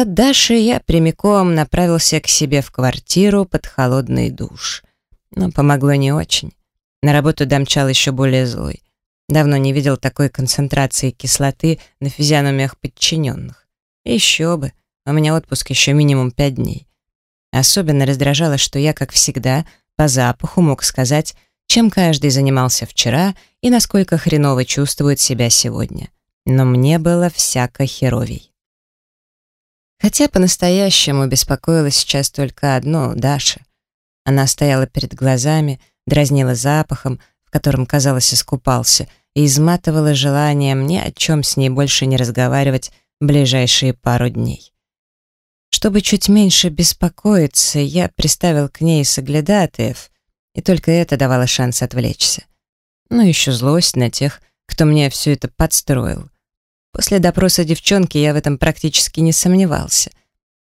От Даши я прямиком направился к себе в квартиру под холодный душ. Но помогло не очень. На работу домчал еще более злой. Давно не видел такой концентрации кислоты на физиономиях подчиненных. Еще бы, у меня отпуск еще минимум пять дней. Особенно раздражало, что я, как всегда, по запаху мог сказать, чем каждый занимался вчера и насколько хреново чувствует себя сегодня. Но мне было всяко херовей. Хотя по-настоящему беспокоилась сейчас только одно — Даша. Она стояла перед глазами, дразнила запахом, в котором, казалось, искупался, и изматывала желанием ни о чем с ней больше не разговаривать ближайшие пару дней. Чтобы чуть меньше беспокоиться, я приставил к ней соглядатаев, и только это давало шанс отвлечься. Ну, еще злость на тех, кто мне все это подстроил. После допроса девчонки я в этом практически не сомневался.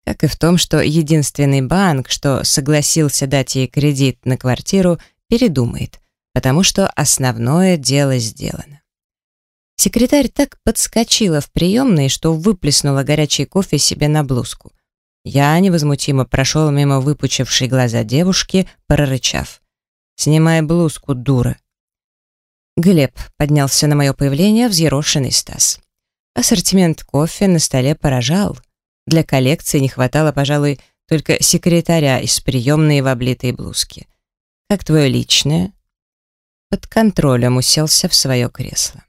Как и в том, что единственный банк, что согласился дать ей кредит на квартиру, передумает, потому что основное дело сделано. Секретарь так подскочила в приемной, что выплеснула горячий кофе себе на блузку. Я невозмутимо прошел мимо выпучившей глаза девушки, прорычав. «Снимай блузку, дура!» Глеб поднялся на мое появление, взъерошенный Стас. Ассортимент кофе на столе поражал. Для коллекции не хватало, пожалуй, только секретаря из приемной в облитой блузке. «Как твое личное?» Под контролем уселся в свое кресло.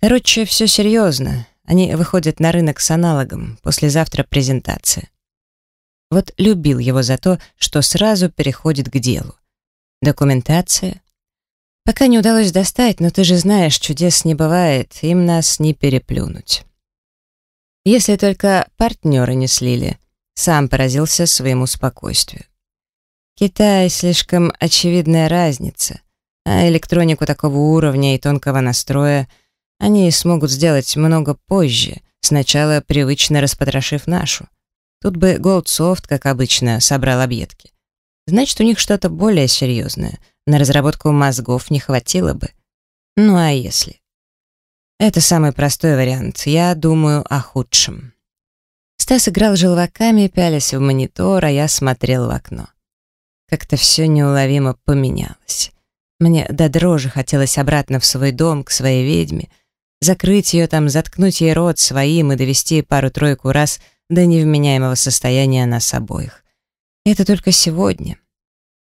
Короче, все серьезно. Они выходят на рынок с аналогом. Послезавтра презентация. Вот любил его за то, что сразу переходит к делу. Документация. Пока не удалось достать, но ты же знаешь, чудес не бывает, им нас не переплюнуть. Если только партнеры не слили, сам поразился своему спокойствию. Китай слишком очевидная разница, а электронику такого уровня и тонкого настроя они смогут сделать много позже, сначала привычно распотрошив нашу. Тут бы Голдсофт, как обычно, собрал объедки. Значит, у них что-то более серьезное. На разработку мозгов не хватило бы. Ну а если? Это самый простой вариант. Я думаю о худшем. Стас играл желваками, пялясь в монитор, а я смотрел в окно. Как-то все неуловимо поменялось. Мне до дрожи хотелось обратно в свой дом, к своей ведьме, закрыть ее там, заткнуть ей рот своим и довести пару-тройку раз до невменяемого состояния нас обоих. Это только сегодня.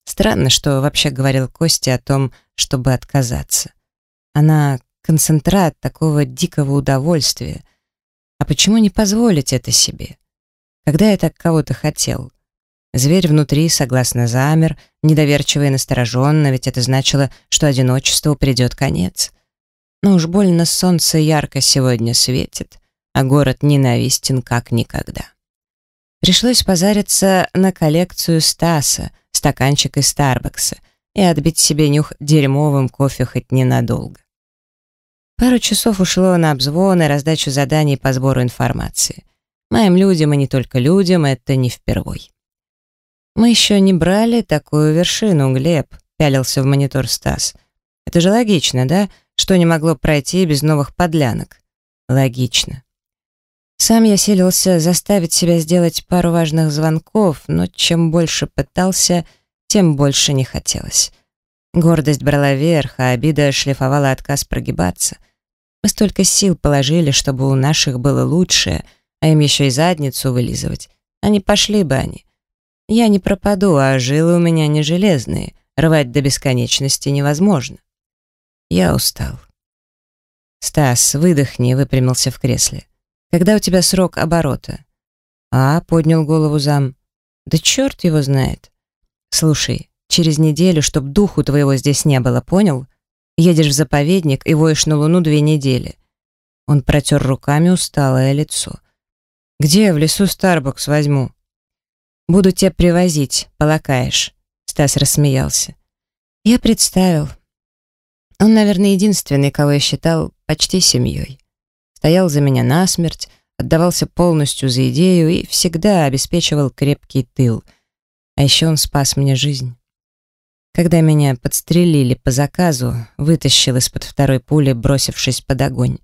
Странно, что вообще говорил Костя о том, чтобы отказаться. Она концентрат такого дикого удовольствия. А почему не позволить это себе? Когда я так кого-то хотел? Зверь внутри согласно замер, недоверчиво и настороженно, ведь это значило, что одиночеству придет конец. Но уж больно солнце ярко сегодня светит, а город ненавистен как никогда. Пришлось позариться на коллекцию Стаса, стаканчик из Старбакса, и отбить себе нюх дерьмовым кофе хоть ненадолго. Пару часов ушло на обзвоны, раздачу заданий по сбору информации. Моим людям, и не только людям, это не впервой. «Мы еще не брали такую вершину, Глеб», — пялился в монитор Стас. «Это же логично, да, что не могло пройти без новых подлянок?» «Логично». Сам я селился заставить себя сделать пару важных звонков, но чем больше пытался, тем больше не хотелось. Гордость брала верх, а обида шлифовала отказ прогибаться. Мы столько сил положили, чтобы у наших было лучшее, а им еще и задницу вылизывать. А не пошли бы они. Я не пропаду, а жилы у меня не железные. Рвать до бесконечности невозможно. Я устал. Стас, выдохни, выпрямился в кресле. Когда у тебя срок оборота? А, поднял голову зам. Да черт его знает. Слушай, через неделю, чтоб духу твоего здесь не было, понял? Едешь в заповедник и воешь на луну две недели. Он протер руками усталое лицо. Где в лесу Старбакс возьму? Буду тебя привозить, полакаешь. Стас рассмеялся. Я представил. Он, наверное, единственный, кого я считал почти семьей. Стоял за меня насмерть, отдавался полностью за идею и всегда обеспечивал крепкий тыл. А еще он спас мне жизнь. Когда меня подстрелили по заказу, вытащил из-под второй пули, бросившись под огонь.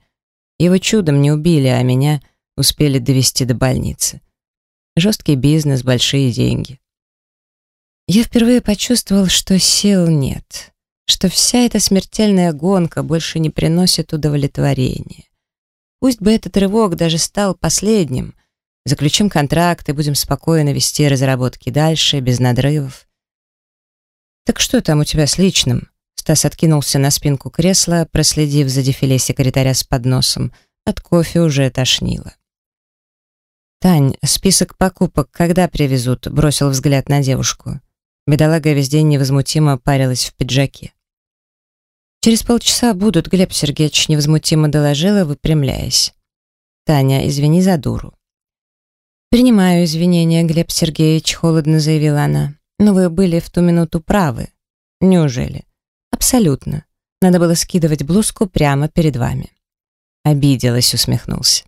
Его чудом не убили, а меня успели довести до больницы. Жесткий бизнес, большие деньги. Я впервые почувствовал, что сил нет, что вся эта смертельная гонка больше не приносит удовлетворения. Пусть бы этот рывок даже стал последним. Заключим контракт и будем спокойно вести разработки дальше, без надрывов. «Так что там у тебя с личным?» Стас откинулся на спинку кресла, проследив за дефиле секретаря с подносом. От кофе уже тошнило. «Тань, список покупок когда привезут?» бросил взгляд на девушку. Бедолага весь день невозмутимо парилась в пиджаке. «Через полчаса будут», — Глеб Сергеевич невозмутимо доложила, выпрямляясь. «Таня, извини за дуру». «Принимаю извинения, Глеб Сергеевич», — холодно заявила она. «Но вы были в ту минуту правы». «Неужели?» «Абсолютно. Надо было скидывать блузку прямо перед вами». Обиделась, усмехнулся.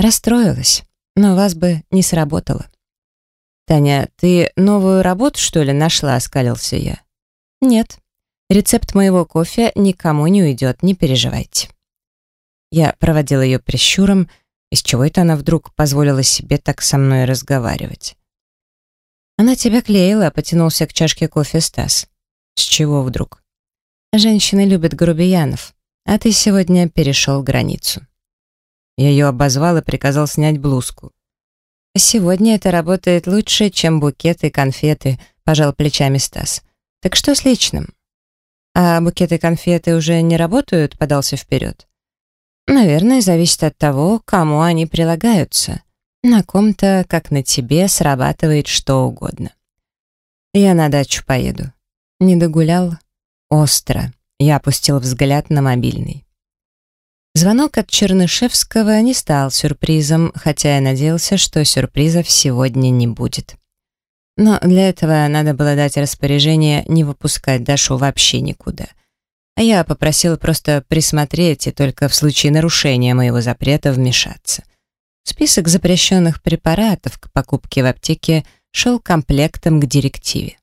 «Расстроилась, но вас бы не сработало». «Таня, ты новую работу, что ли, нашла?» — оскалился я. «Нет», Рецепт моего кофе никому не уйдет, не переживайте. Я проводила ее прищуром, из чего это она вдруг позволила себе так со мной разговаривать. Она тебя клеила, потянулся к чашке кофе Стас. С чего вдруг? Женщины любят грубиянов, а ты сегодня перешел границу. Я ее обозвал и приказал снять блузку. «Сегодня это работает лучше, чем букеты, конфеты», — пожал плечами Стас. «Так что с личным?» «А букеты конфеты уже не работают?» — подался вперед. «Наверное, зависит от того, кому они прилагаются. На ком-то, как на тебе, срабатывает что угодно. Я на дачу поеду. Не догулял? Остро. Я опустил взгляд на мобильный. Звонок от Чернышевского не стал сюрпризом, хотя я надеялся, что сюрпризов сегодня не будет. Но для этого надо было дать распоряжение не выпускать Дашу вообще никуда. А я попросила просто присмотреть и только в случае нарушения моего запрета вмешаться. Список запрещенных препаратов к покупке в аптеке шел комплектом к директиве.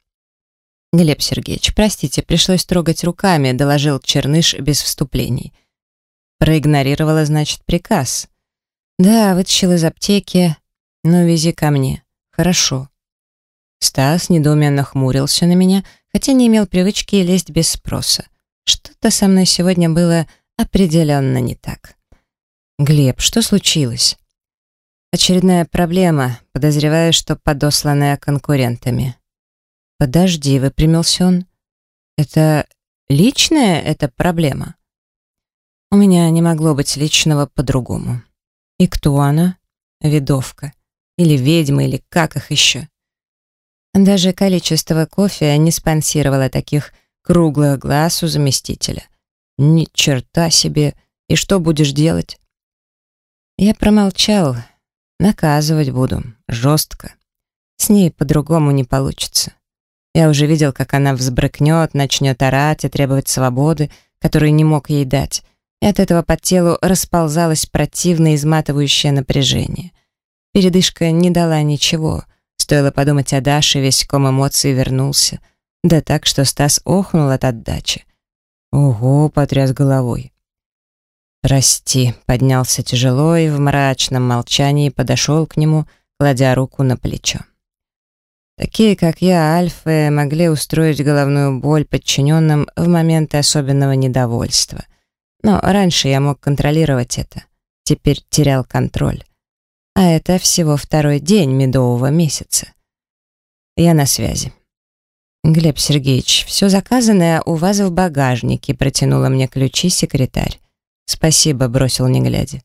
«Глеб Сергеевич, простите, пришлось трогать руками», — доложил Черныш без вступлений. Проигнорировала, значит, приказ. «Да, вытащил из аптеки. Ну, вези ко мне. Хорошо». Стас недоуменно хмурился на меня, хотя не имел привычки лезть без спроса. Что-то со мной сегодня было определенно не так. «Глеб, что случилось?» «Очередная проблема, подозреваю, что подосланная конкурентами». «Подожди», — выпрямился он. «Это личная эта проблема?» «У меня не могло быть личного по-другому». «И кто она?» «Видовка. Или ведьма, или как их еще?» Даже количество кофе не спонсировало таких круглых глаз у заместителя. Ни черта себе. И что будешь делать? Я промолчал. Наказывать буду. Жестко. С ней по-другому не получится. Я уже видел, как она взбрыкнет, начнет орать и требовать свободы, которую не мог ей дать. И от этого по телу расползалось противное изматывающее напряжение. Передышка не дала ничего. Стоило подумать о Даше, весь ком эмоций вернулся. Да так, что Стас охнул от отдачи. «Ого!» — потряс головой. «Прости», — поднялся тяжело и в мрачном молчании подошел к нему, кладя руку на плечо. Такие, как я, альфы, могли устроить головную боль подчиненным в моменты особенного недовольства. Но раньше я мог контролировать это. Теперь терял контроль. А это всего второй день медового месяца. Я на связи. Глеб Сергеевич, все заказанное у вас в багажнике, протянула мне ключи секретарь. Спасибо, бросил не глядя.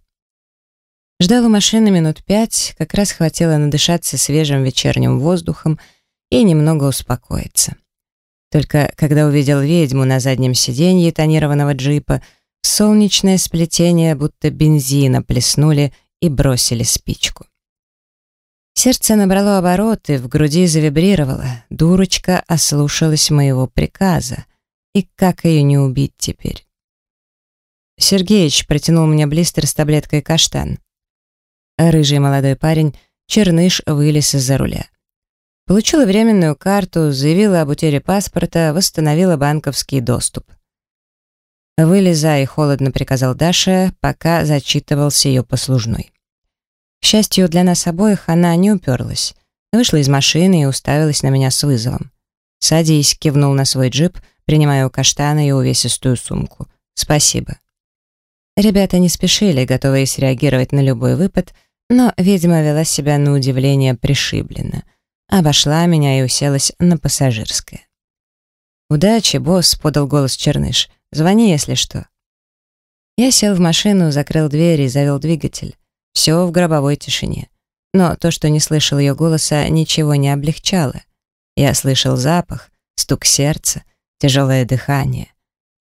Ждал у машины минут пять, как раз хватило надышаться свежим вечерним воздухом и немного успокоиться. Только когда увидел ведьму на заднем сиденье тонированного джипа, солнечное сплетение будто бензина плеснули и бросили спичку. Сердце набрало обороты, в груди завибрировало. Дурочка ослушалась моего приказа. И как ее не убить теперь? Сергеич протянул мне блистер с таблеткой каштан. Рыжий молодой парень, черныш, вылез из-за руля. Получила временную карту, заявила об утере паспорта, восстановила банковский доступ. «Вылезай», — холодно приказал Даша, пока зачитывался ее послужной. К счастью для нас обоих, она не уперлась. Вышла из машины и уставилась на меня с вызовом. «Садись», — кивнул на свой джип, принимая у каштана и увесистую сумку. «Спасибо». Ребята не спешили, готовые среагировать на любой выпад, но ведьма вела себя на удивление пришибленно. Обошла меня и уселась на пассажирское. «Удачи, босс», — подал голос Черныш. «Звони, если что». Я сел в машину, закрыл дверь и завел двигатель. Все в гробовой тишине. Но то, что не слышал ее голоса, ничего не облегчало. Я слышал запах, стук сердца, тяжелое дыхание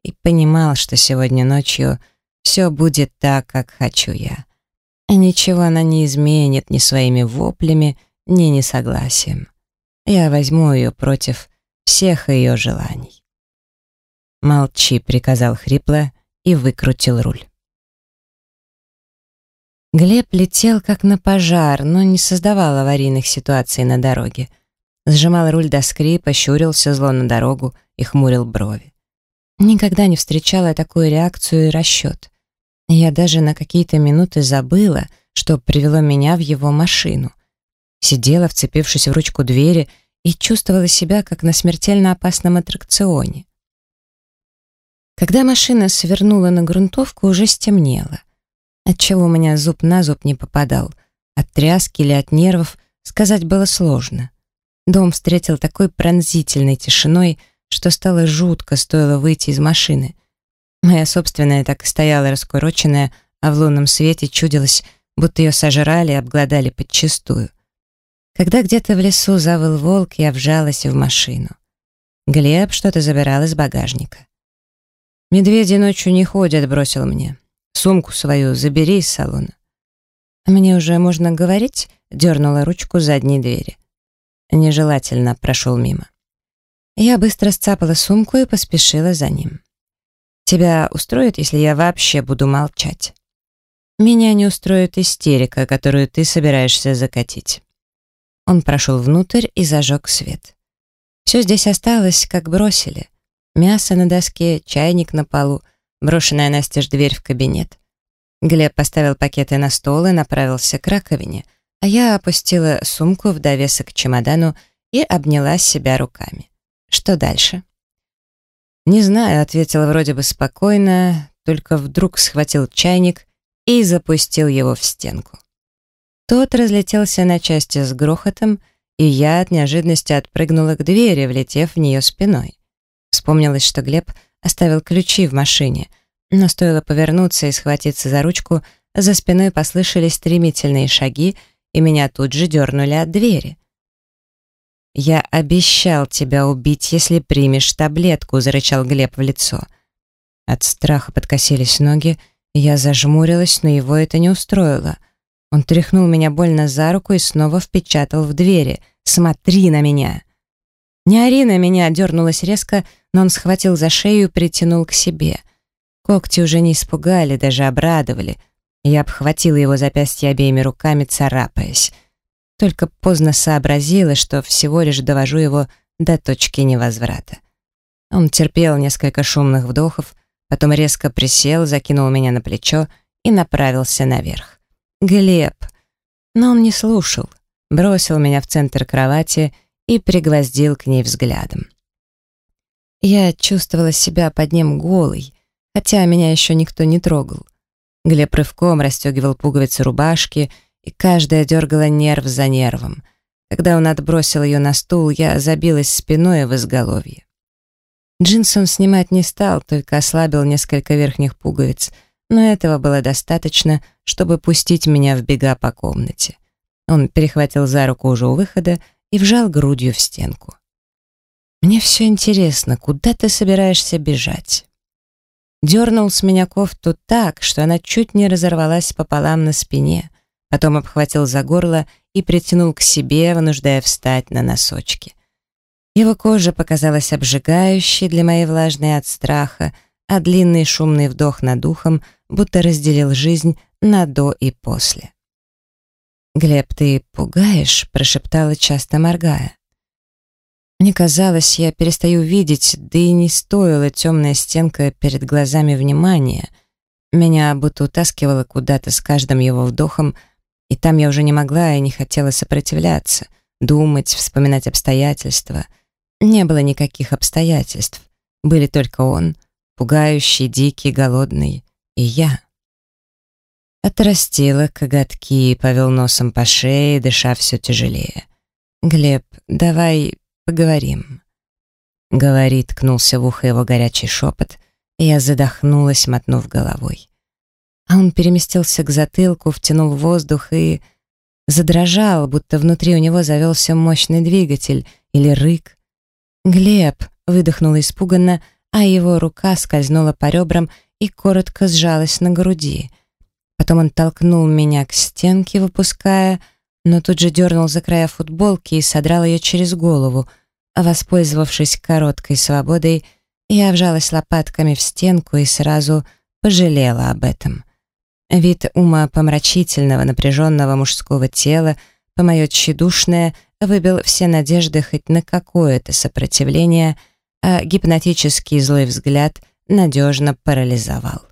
и понимал, что сегодня ночью все будет так, как хочу я. И ничего она не изменит ни своими воплями, ни несогласием. Я возьму ее против всех ее желаний. «Молчи», — приказал хрипло и выкрутил руль. Глеб летел как на пожар, но не создавал аварийных ситуаций на дороге. Сжимал руль до скрипа, щурился зло на дорогу и хмурил брови. Никогда не встречала такую реакцию и расчет. Я даже на какие-то минуты забыла, что привело меня в его машину. Сидела, вцепившись в ручку двери, и чувствовала себя, как на смертельно опасном аттракционе. Когда машина свернула на грунтовку, уже стемнело. Отчего у меня зуб на зуб не попадал, от тряски или от нервов, сказать было сложно. Дом встретил такой пронзительной тишиной, что стало жутко, стоило выйти из машины — Моя собственная так и стояла раскуроченная, а в лунном свете чудилось, будто ее сожрали и обглодали подчистую. Когда где-то в лесу завыл волк, я вжалась в машину. Глеб что-то забирал из багажника. «Медведи ночью не ходят», — бросил мне. «Сумку свою забери из салона». «Мне уже можно говорить?» — дернула ручку задней двери. Нежелательно прошел мимо. Я быстро сцапала сумку и поспешила за ним. Тебя устроит, если я вообще буду молчать? Меня не устроит истерика, которую ты собираешься закатить. Он прошел внутрь и зажег свет. Все здесь осталось, как бросили. Мясо на доске, чайник на полу, брошенная настежь дверь в кабинет. Глеб поставил пакеты на стол и направился к раковине, а я опустила сумку в довесок к чемодану и обняла себя руками. Что дальше? «Не знаю», — ответила вроде бы спокойно, только вдруг схватил чайник и запустил его в стенку. Тот разлетелся на части с грохотом, и я от неожиданности отпрыгнула к двери, влетев в нее спиной. Вспомнилось, что Глеб оставил ключи в машине, но стоило повернуться и схватиться за ручку, за спиной послышались стремительные шаги, и меня тут же дернули от двери. «Я обещал тебя убить, если примешь таблетку», — зарычал Глеб в лицо. От страха подкосились ноги, я зажмурилась, но его это не устроило. Он тряхнул меня больно за руку и снова впечатал в двери. «Смотри на меня!» «Не ори на меня!» — дернулась резко, но он схватил за шею и притянул к себе. Когти уже не испугали, даже обрадовали. Я обхватила его запястье обеими руками, царапаясь. Только поздно сообразила, что всего лишь довожу его до точки невозврата. Он терпел несколько шумных вдохов, потом резко присел, закинул меня на плечо и направился наверх. «Глеб!» Но он не слушал, бросил меня в центр кровати и пригвоздил к ней взглядом. Я чувствовала себя под ним голой, хотя меня еще никто не трогал. Глеб рывком расстегивал пуговицы рубашки — и каждая дергала нерв за нервом. Когда он отбросил ее на стул, я забилась спиной в изголовье. Джинсы он снимать не стал, только ослабил несколько верхних пуговиц, но этого было достаточно, чтобы пустить меня в бега по комнате. Он перехватил за руку уже у выхода и вжал грудью в стенку. «Мне все интересно, куда ты собираешься бежать?» Дернул с меня кофту так, что она чуть не разорвалась пополам на спине, потом обхватил за горло и притянул к себе, вынуждая встать на носочки. Его кожа показалась обжигающей для моей влажной от страха, а длинный шумный вдох над ухом будто разделил жизнь на до и после. «Глеб, ты пугаешь?» — прошептала, часто моргая. Мне казалось, я перестаю видеть, да и не стоила темная стенка перед глазами внимания. Меня будто утаскивало куда-то с каждым его вдохом, И там я уже не могла и не хотела сопротивляться, думать, вспоминать обстоятельства. Не было никаких обстоятельств. Были только он, пугающий, дикий, голодный, и я. Отрастила коготки, повел носом по шее, дыша все тяжелее. «Глеб, давай поговорим». «Говори», — ткнулся в ухо его горячий шепот, и я задохнулась, мотнув головой. А он переместился к затылку, втянул воздух и... задрожал, будто внутри у него завелся мощный двигатель или рык. «Глеб!» — выдохнула испуганно, а его рука скользнула по ребрам и коротко сжалась на груди. Потом он толкнул меня к стенке, выпуская, но тут же дернул за края футболки и содрал ее через голову. А воспользовавшись короткой свободой, я вжалась лопатками в стенку и сразу пожалела об этом. Вид ума помрачительного, напряженного мужского тела, по мое тщедушное, выбил все надежды хоть на какое-то сопротивление, а гипнотический злой взгляд надежно парализовал.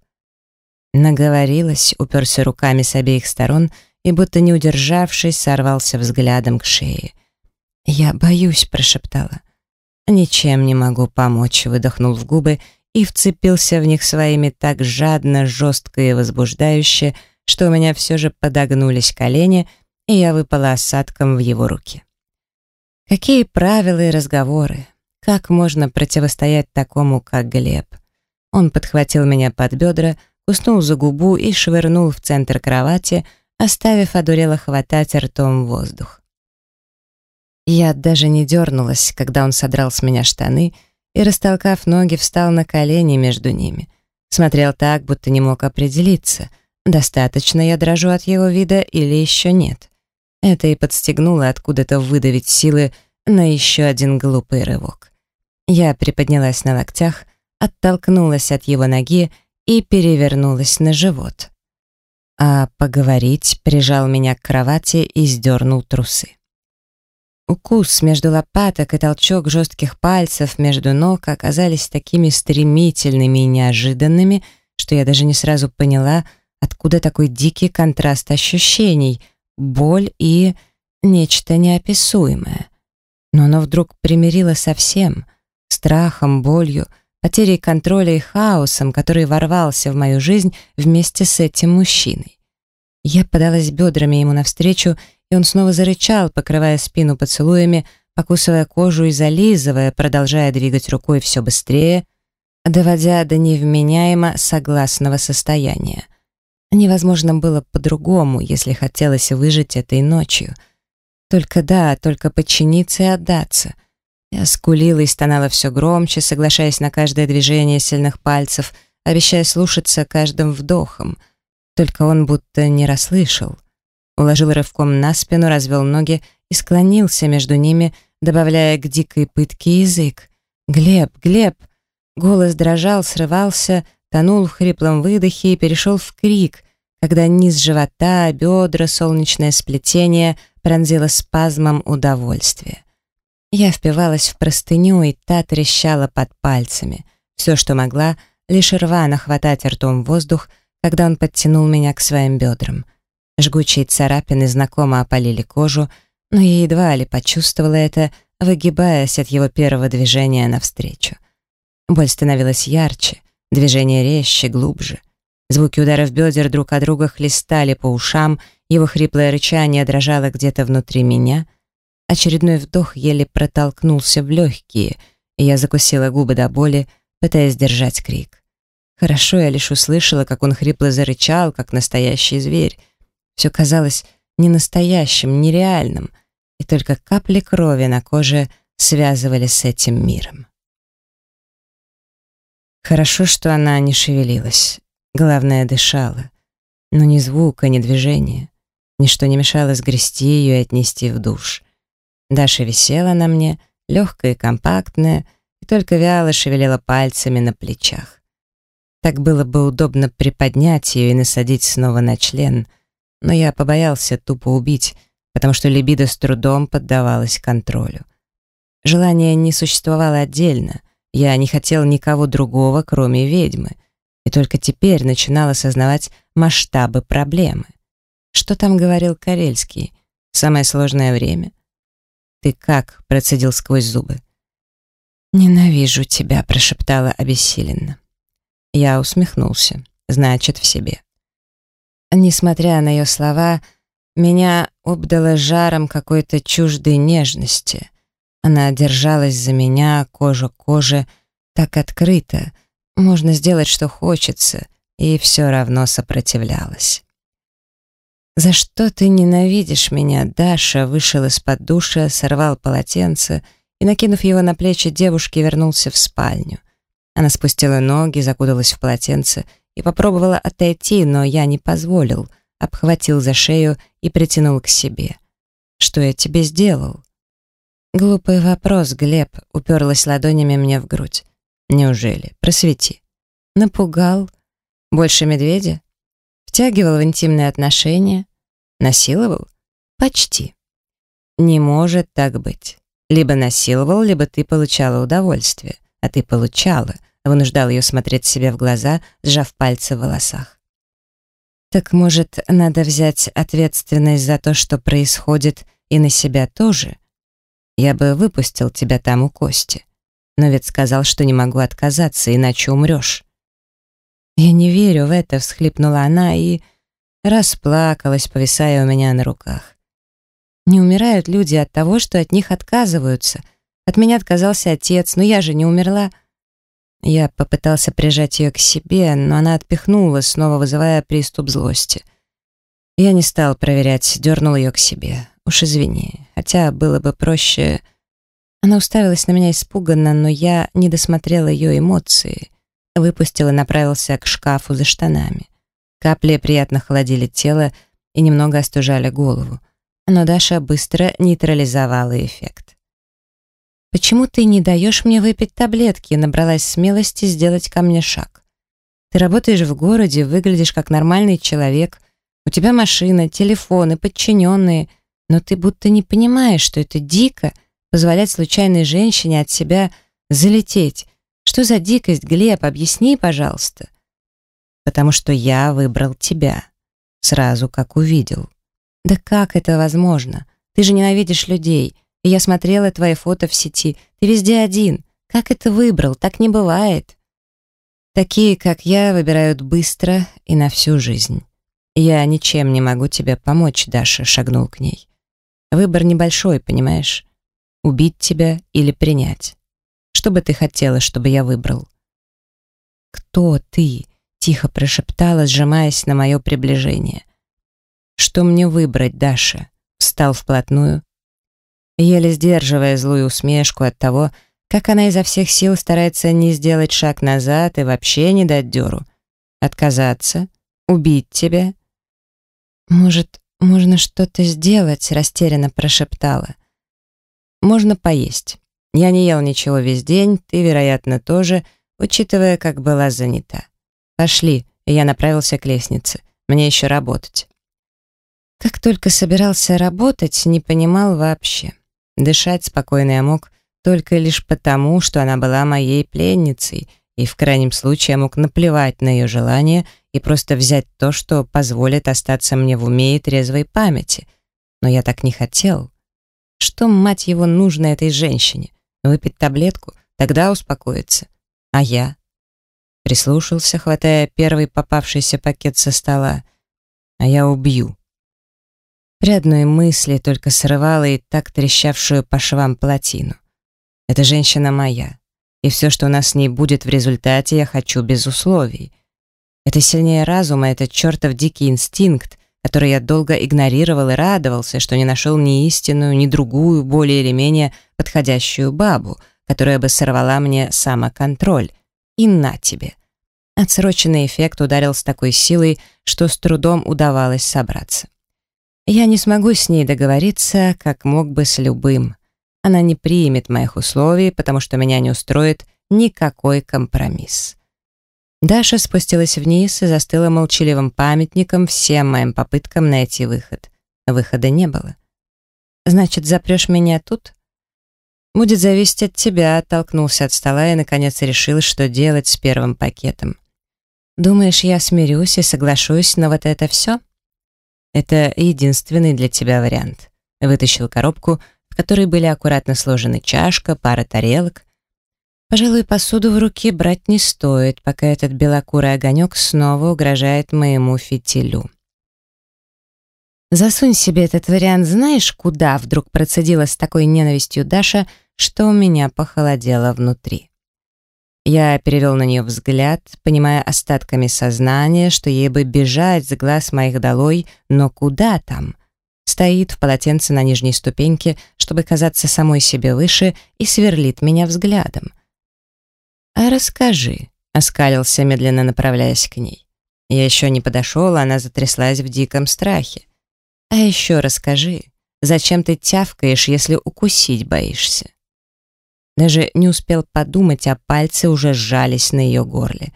Наговорилась, уперся руками с обеих сторон и, будто не удержавшись, сорвался взглядом к шее. «Я боюсь», — прошептала. «Ничем не могу помочь», — выдохнул в губы и вцепился в них своими так жадно, жестко и возбуждающе, что у меня все же подогнулись колени, и я выпала осадком в его руки. Какие правила и разговоры? Как можно противостоять такому, как Глеб? Он подхватил меня под бедра, куснул за губу и швырнул в центр кровати, оставив одурело хватать ртом воздух. Я даже не дернулась, когда он содрал с меня штаны и, растолкав ноги, встал на колени между ними. Смотрел так, будто не мог определиться, достаточно я дрожу от его вида или еще нет. Это и подстегнуло откуда-то выдавить силы на еще один глупый рывок. Я приподнялась на локтях, оттолкнулась от его ноги и перевернулась на живот. А поговорить прижал меня к кровати и сдернул трусы. Укус между лопаток и толчок жестких пальцев между ног оказались такими стремительными и неожиданными, что я даже не сразу поняла, откуда такой дикий контраст ощущений, боль и нечто неописуемое. Но оно вдруг примирило совсем, страхом, болью, потерей контроля и хаосом, который ворвался в мою жизнь вместе с этим мужчиной. Я подалась бедрами ему навстречу и он снова зарычал, покрывая спину поцелуями, покусывая кожу и зализывая, продолжая двигать рукой все быстрее, доводя до невменяемо согласного состояния. Невозможно было по-другому, если хотелось выжить этой ночью. Только да, только подчиниться и отдаться. Я скулила и стонала все громче, соглашаясь на каждое движение сильных пальцев, обещая слушаться каждым вдохом. Только он будто не расслышал. Уложил рывком на спину, развел ноги и склонился между ними, добавляя к дикой пытке язык. «Глеб! Глеб!» Голос дрожал, срывался, тонул в хриплом выдохе и перешел в крик, когда низ живота, бедра, солнечное сплетение пронзило спазмом удовольствия. Я впивалась в простыню, и та трещала под пальцами. Все, что могла, лишь рвано хватать ртом воздух, когда он подтянул меня к своим бедрам. Жгучие царапины знакомо опалили кожу, но я едва ли почувствовала это, выгибаясь от его первого движения навстречу. Боль становилась ярче, движение резче, глубже. Звуки ударов бедер друг от друга хлестали по ушам, его хриплое рычание дрожало где-то внутри меня. Очередной вдох еле протолкнулся в легкие, и я закусила губы до боли, пытаясь держать крик. Хорошо я лишь услышала, как он хрипло зарычал, как настоящий зверь, все казалось ненастоящим, нереальным, и только капли крови на коже связывали с этим миром. Хорошо, что она не шевелилась, главное, дышала, но ни звука, ни движения. Ничто не мешало сгрести ее и отнести в душ. Даша висела на мне, легкая и компактная, и только вяло шевелила пальцами на плечах. Так было бы удобно приподнять ее и насадить снова на член — но я побоялся тупо убить, потому что либидо с трудом поддавалось контролю. Желание не существовало отдельно, я не хотел никого другого, кроме ведьмы, и только теперь начинал осознавать масштабы проблемы. Что там говорил Карельский? Самое сложное время? «Ты как?» — процедил сквозь зубы. «Ненавижу тебя», — прошептала обессиленно. Я усмехнулся. Значит, в себе. Несмотря на ее слова, меня обдало жаром какой-то чуждой нежности. Она держалась за меня, кожа к так открыто. Можно сделать, что хочется, и все равно сопротивлялась. «За что ты ненавидишь меня?» Даша вышел из-под душа, сорвал полотенце и, накинув его на плечи девушки, вернулся в спальню. Она спустила ноги, закуталась в полотенце и попробовала отойти, но я не позволил, обхватил за шею и притянул к себе. «Что я тебе сделал?» Глупый вопрос, Глеб, уперлась ладонями мне в грудь. «Неужели? Просвети». Напугал. Больше медведя? Втягивал в интимные отношения? Насиловал? Почти. Не может так быть. Либо насиловал, либо ты получала удовольствие, а ты получала, вынуждал ее смотреть себе в глаза, сжав пальцы в волосах. Так может, надо взять ответственность за то, что происходит, и на себя тоже? Я бы выпустил тебя там у Кости. Но ведь сказал, что не могу отказаться, иначе умрешь. «Я не верю в это», — всхлипнула она и расплакалась, повисая у меня на руках. «Не умирают люди от того, что от них отказываются. От меня отказался отец, но я же не умерла». Я попытался прижать ее к себе, но она отпихнула, снова вызывая приступ злости. Я не стал проверять, дернул ее к себе. Уж извини, хотя было бы проще... Она уставилась на меня испуганно, но я не досмотрела ее эмоции выпустил и направился к шкафу за штанами. Капли приятно холодили тело и немного остужали голову, но Даша быстро нейтрализовала эффект. «Почему ты не даешь мне выпить таблетки?» набралась смелости сделать ко мне шаг. «Ты работаешь в городе, выглядишь как нормальный человек, у тебя машина, телефоны, подчиненные, но ты будто не понимаешь, что это дико позволять случайной женщине от себя залететь, что за дикость, Глеб, объясни, пожалуйста. Потому что я выбрал тебя. Сразу как увидел. Да как это возможно? Ты же ненавидишь людей. И я смотрела твои фото в сети. Ты везде один. Как это выбрал? Так не бывает. Такие, как я, выбирают быстро и на всю жизнь. Я ничем не могу тебе помочь, Даша шагнул к ней. Выбор небольшой, понимаешь? Убить тебя или принять. Что бы ты хотела, чтобы я выбрал?» «Кто ты?» — тихо прошептала, сжимаясь на мое приближение. «Что мне выбрать, Даша?» Встал вплотную, еле сдерживая злую усмешку от того, как она изо всех сил старается не сделать шаг назад и вообще не дать дёру. Отказаться? Убить тебя? «Может, можно что-то сделать?» — растерянно прошептала. «Можно поесть. Я не ел ничего весь день, ты, вероятно, тоже, учитывая, как была занята. Пошли, и я направился к лестнице. Мне еще работать. Как только собирался работать, не понимал вообще. Дышать спокойно я мог только лишь потому, что она была моей пленницей, и в крайнем случае я мог наплевать на ее желание и просто взять то, что позволит остаться мне в уме и трезвой памяти. Но я так не хотел. Что, мать его, нужно этой женщине? Выпить таблетку, тогда успокоится. А я? Прислушался, хватая первый попавшийся пакет со стола. А я убью. При одной мысли только срывала и так трещавшую по швам плотину. Эта женщина моя, и все, что у нас с ней будет в результате, я хочу без условий. Это сильнее разума, это чертов дикий инстинкт, который я долго игнорировал и радовался, что не нашел ни истинную, ни другую, более или менее подходящую бабу, которая бы сорвала мне самоконтроль. И на тебе. Отсроченный эффект ударил с такой силой, что с трудом удавалось собраться. Я не смогу с ней договориться, как мог бы с любым. Она не примет моих условий, потому что меня не устроит никакой компромисс. Даша спустилась вниз и застыла молчаливым памятником всем моим попыткам найти выход. Выхода не было. «Значит, запрешь меня тут?» «Будет зависеть от тебя», — оттолкнулся от стола и, наконец, решил, что делать с первым пакетом. «Думаешь, я смирюсь и соглашусь на вот это все?» Это единственный для тебя вариант. Вытащил коробку, в которой были аккуратно сложены чашка, пара тарелок. Пожалуй, посуду в руки брать не стоит, пока этот белокурый огонек снова угрожает моему фитилю. «Засунь себе этот вариант знаешь куда?» Вдруг процедила с такой ненавистью Даша, что у меня похолодело внутри. Я перевел на нее взгляд, понимая остатками сознания, что ей бы бежать с глаз моих долой, но куда там? Стоит в полотенце на нижней ступеньке, чтобы казаться самой себе выше, и сверлит меня взглядом. «А расскажи», — оскалился, медленно направляясь к ней. Я еще не подошел, она затряслась в диком страхе. «А еще расскажи, зачем ты тявкаешь, если укусить боишься?» Даже не успел подумать, а пальцы уже сжались на ее горле.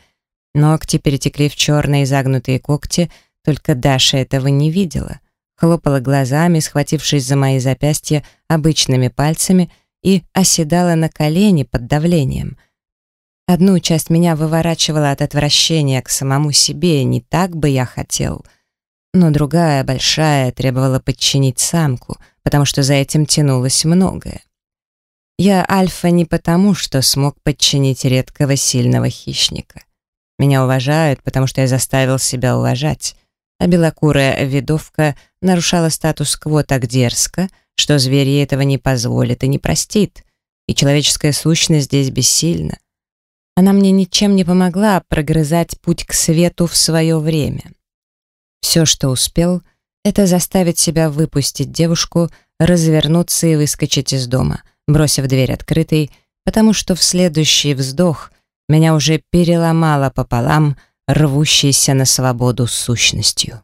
Ногти перетекли в черные загнутые когти, только Даша этого не видела. Хлопала глазами, схватившись за мои запястья обычными пальцами, и оседала на колени под давлением. Одну часть меня выворачивала от отвращения к самому себе, не так бы я хотел. Но другая, большая, требовала подчинить самку, потому что за этим тянулось многое. Я альфа не потому, что смог подчинить редкого сильного хищника. Меня уважают, потому что я заставил себя уважать, а белокурая видовка нарушала статус-кво так дерзко, что зверь ей этого не позволит и не простит, и человеческая сущность здесь бессильна. Она мне ничем не помогла прогрызать путь к свету в свое время. Все, что успел, это заставить себя выпустить девушку, развернуться и выскочить из дома — бросив дверь открытой, потому что в следующий вздох меня уже переломало пополам рвущейся на свободу сущностью.